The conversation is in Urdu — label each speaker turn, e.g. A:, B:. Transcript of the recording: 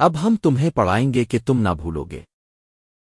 A: اب ہم تمہیں پڑھائیں گے کہ تم نہ بھولو گے۔